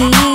You.